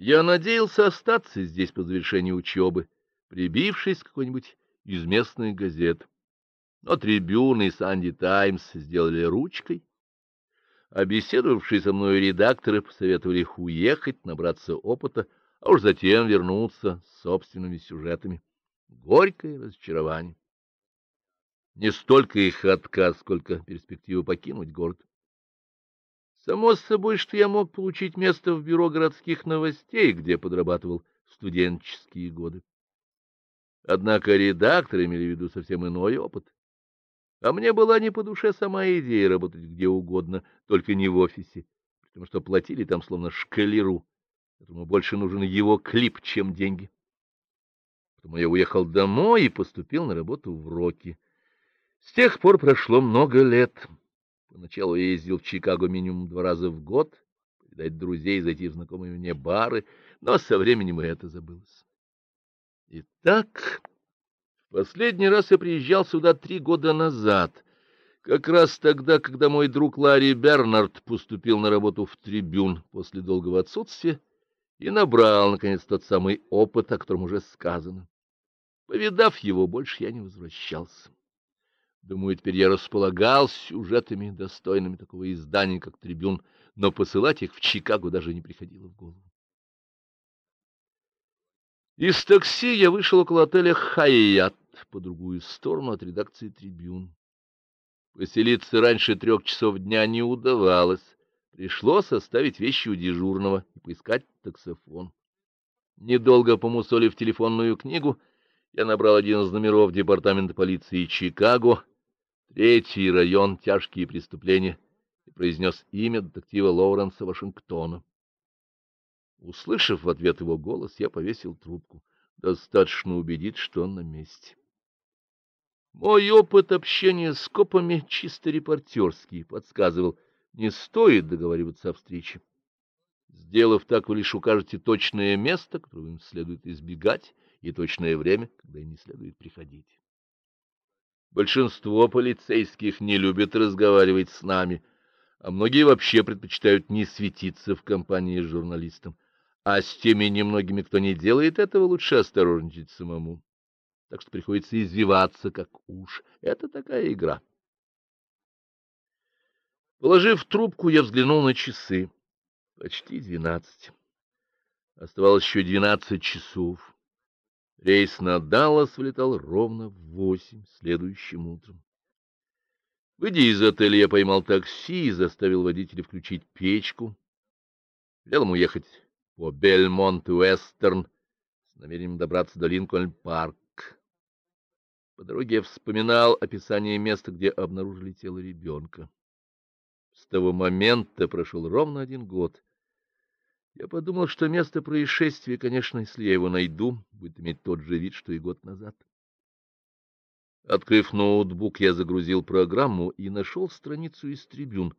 Я надеялся остаться здесь по завершении учебы, прибившись к какой-нибудь из местных газет. Но «Трибюн» и «Санди Таймс» сделали ручкой, а беседовавшие со мной редакторы посоветовали их уехать, набраться опыта, а уж затем вернуться с собственными сюжетами. Горькое разочарование. Не столько их отказ, сколько перспектива покинуть город. Само собой, что я мог получить место в бюро городских новостей, где подрабатывал студенческие годы. Однако редакторы имели в виду совсем иной опыт. А мне была не по душе сама идея работать где угодно, только не в офисе, потому что платили там словно шкалеру, которому больше нужен его клип, чем деньги. Поэтому я уехал домой и поступил на работу в Роки. С тех пор прошло много лет. Поначалу я ездил в Чикаго минимум два раза в год, повидать друзей, зайти в знакомые мне бары, но со временем и это забылось. Итак, в последний раз я приезжал сюда три года назад, как раз тогда, когда мой друг Ларри Бернард поступил на работу в трибюн после долгого отсутствия и набрал, наконец, тот самый опыт, о котором уже сказано. Повидав его, больше я не возвращался. Думаю, теперь я располагал сюжетами, достойными такого издания, как «Трибюн», но посылать их в Чикаго даже не приходило в голову. Из такси я вышел около отеля «Хайят» по другую сторону от редакции «Трибюн». Поселиться раньше трех часов дня не удавалось. Пришлось оставить вещи у дежурного и поискать таксофон. Недолго помусолив телефонную книгу, я набрал один из номеров департамента полиции Чикаго, третий район, тяжкие преступления, и произнес имя детектива Лоуренса Вашингтона. Услышав в ответ его голос, я повесил трубку. Достаточно убедить, что он на месте. Мой опыт общения с копами чисто репортерский подсказывал, не стоит договариваться о встрече. Сделав так, вы лишь укажете точное место, которое им следует избегать, и точное время, когда не следует приходить. Большинство полицейских не любят разговаривать с нами, а многие вообще предпочитают не светиться в компании с журналистом. А с теми немногими, кто не делает этого, лучше осторожничать самому. Так что приходится извиваться, как уж. Это такая игра. Положив трубку, я взглянул на часы. Почти двенадцать. Оставалось еще двенадцать часов. Рейс на Даллас вылетал ровно в восемь следующим утром. Выйдя из отеля, я поймал такси и заставил водителя включить печку. Велел ему ехать по Бельмонт-Уэстерн с намерением добраться до Линкольн-парк. По дороге я вспоминал описание места, где обнаружили тело ребенка. С того момента прошел ровно один год. Я подумал, что место происшествия, конечно, если я его найду, будет иметь тот же вид, что и год назад. Открыв ноутбук, я загрузил программу и нашел страницу из трибюн,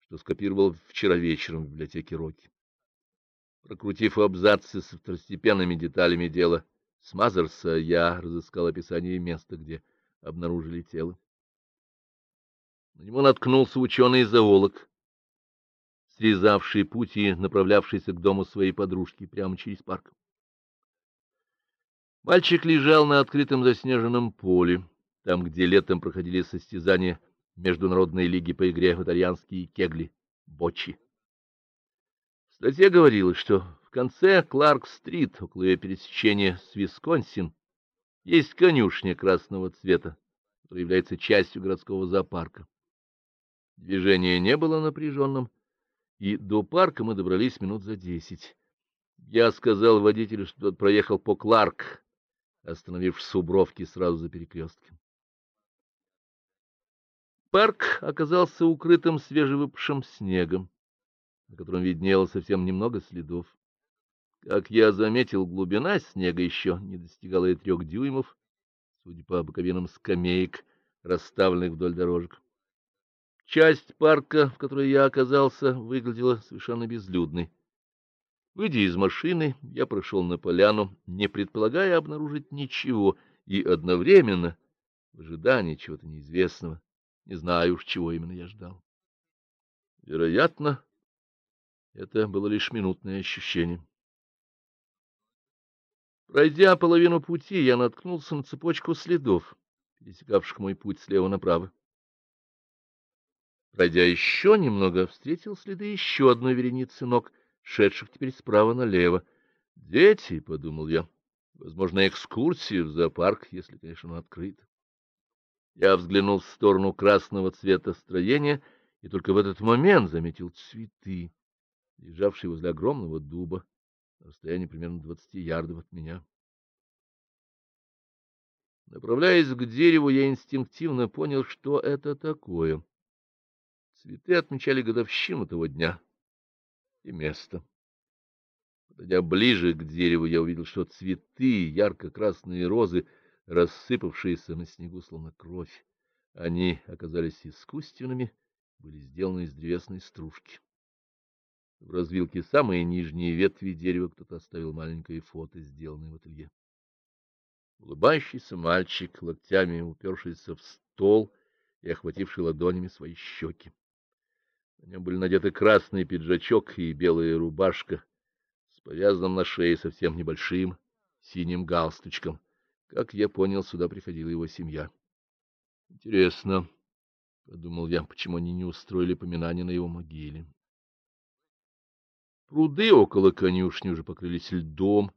что скопировал вчера вечером в библиотеке Роки. Прокрутив абзацы с второстепенными деталями дела Смазерса, я разыскал описание места, где обнаружили тело. На него наткнулся ученый-зоолог, срезавший путь и направлявшийся к дому своей подружки прямо через парк. Мальчик лежал на открытом заснеженном поле, там, где летом проходили состязания Международной лиги по игре в итальянские кегли, бочи статье говорилось, что в конце Кларк-стрит, около ее пересечения с Висконсин, есть конюшня красного цвета, которая является частью городского зоопарка. Движение не было напряженным, и до парка мы добрались минут за десять. Я сказал водителю, что тот проехал по Кларк, остановившись у бровки сразу за перекрестком. Парк оказался укрытым свежевыпавшим снегом на котором виднелось совсем немного следов. Как я заметил, глубина снега еще не достигала и трех дюймов, судя по боковинам скамеек, расставленных вдоль дорожек. Часть парка, в которой я оказался, выглядела совершенно безлюдной. Выйдя из машины, я прошел на поляну, не предполагая обнаружить ничего, и одновременно в ожидании чего-то неизвестного. Не знаю уж, чего именно я ждал. Вероятно, это было лишь минутное ощущение. Пройдя половину пути, я наткнулся на цепочку следов, пересекавших мой путь слева направо. Пройдя еще немного, встретил следы еще одной вереницы ног, шедших теперь справа налево. «Дети», — подумал я, — «возможно, экскурсия в зоопарк, если, конечно, он открыт». Я взглянул в сторону красного цвета строения и только в этот момент заметил цветы, лежавшие возле огромного дуба, на расстоянии примерно двадцати ярдов от меня. Направляясь к дереву, я инстинктивно понял, что это такое. Цветы отмечали годовщину того дня и место. Подойдя ближе к дереву, я увидел, что цветы, ярко-красные розы, рассыпавшиеся на снегу, словно кровь, они оказались искусственными, были сделаны из древесной стружки. В развилке самые нижние ветви дерева кто-то оставил маленькое фото, сделанное в ателье. Улыбающийся мальчик, локтями упершийся в стол и охвативший ладонями свои щеки. На нем были надеты красный пиджачок и белая рубашка с повязанным на шее совсем небольшим синим галстучком. Как я понял, сюда приходила его семья. Интересно, — подумал я, — почему они не устроили поминание на его могиле. Пруды около конюшни уже покрылись льдом,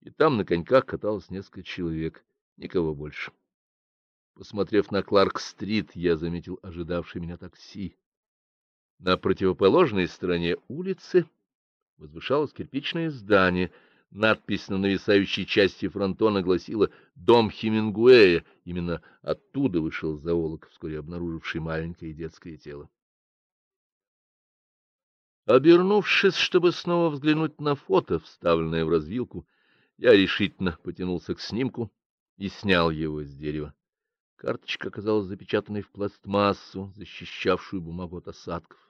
и там на коньках каталось несколько человек, никого больше. Посмотрев на Кларк-стрит, я заметил ожидавший меня такси. На противоположной стороне улицы возвышалось кирпичное здание. Надпись на нависающей части фронтона гласила «Дом Хемингуэя». Именно оттуда вышел зоолог, вскоре обнаруживший маленькое детское тело. Обернувшись, чтобы снова взглянуть на фото, вставленное в развилку, я решительно потянулся к снимку и снял его с дерева. Карточка оказалась запечатанной в пластмассу, защищавшую бумагу от осадков.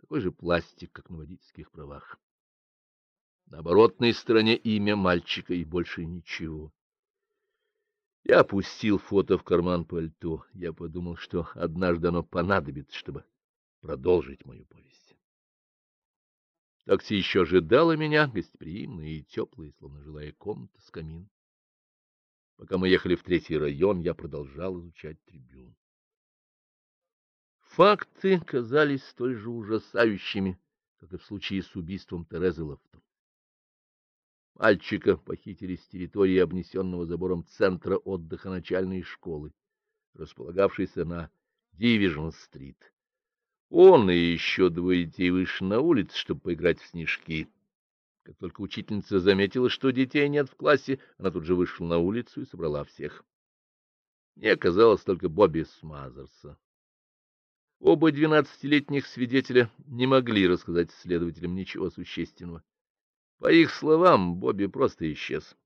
Такой же пластик, как на водительских правах. На оборотной стороне имя мальчика и больше ничего. Я опустил фото в карман пальто. Я подумал, что однажды оно понадобится, чтобы продолжить мою повесть. Такси еще ожидало меня, гостеприимное и теплое, словно жилая комната с камином. Пока мы ехали в третий район, я продолжал изучать трибюн. Факты казались столь же ужасающими, как и в случае с убийством Терезы Лофтон. Мальчика похитили с территории обнесенного забором центра отдыха начальной школы, располагавшейся на Дивижн-стрит. Он и еще двое детей вышли на улицу, чтобы поиграть в снежки. Как только учительница заметила, что детей нет в классе, она тут же вышла на улицу и собрала всех. Не оказалось только Бобби Смазерса. Оба двенадцатилетних свидетеля не могли рассказать следователям ничего существенного. По их словам, Бобби просто исчез.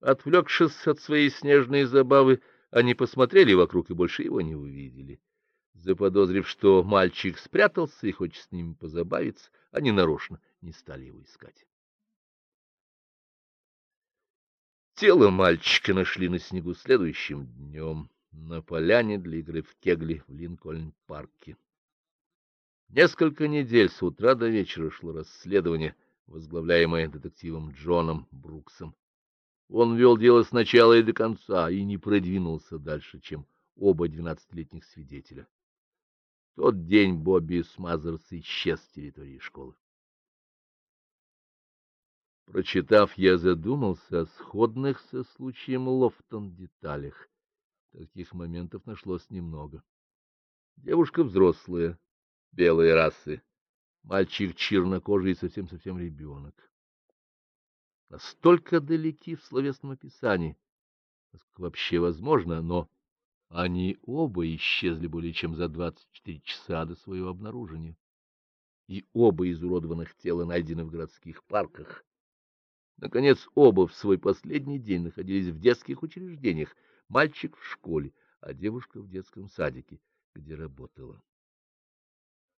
Отвлекшись от своей снежной забавы, они посмотрели вокруг и больше его не увидели. Заподозрив, что мальчик спрятался и хочет с ними позабавиться, они нарочно не стали его искать. Тело мальчика нашли на снегу следующим днем на поляне для игры в кегли в Линкольн-парке. Несколько недель с утра до вечера шло расследование, возглавляемое детективом Джоном Бруксом. Он вел дело с начала и до конца и не продвинулся дальше, чем оба двенадцатилетних свидетеля. В тот день Бобби Смазерс исчез с территории школы. Прочитав, я задумался о сходных со случаем Лофтон деталях. Таких моментов нашлось немного. Девушка взрослая, белой расы, мальчик чернокожий и совсем-совсем ребенок. Настолько далеки в словесном описании, насколько вообще возможно, но они оба исчезли более чем за 24 часа до своего обнаружения, и оба изуродованных тела найдены в городских парках. Наконец, оба в свой последний день находились в детских учреждениях, мальчик в школе, а девушка в детском садике, где работала.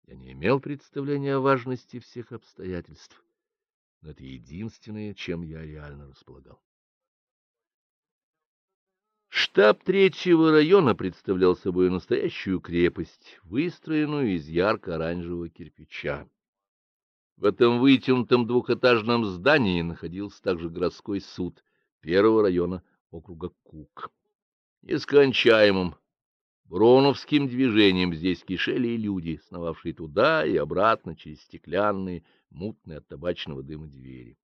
Я не имел представления о важности всех обстоятельств, но это единственное, чем я реально располагал. Штаб третьего района представлял собой настоящую крепость, выстроенную из ярко-оранжевого кирпича. В этом вытянутом двухэтажном здании находился также городской суд первого района округа Кук. Нескончаемым броновским движением здесь кишели люди, сновавшие туда и обратно через стеклянные, мутные от табачного дыма двери.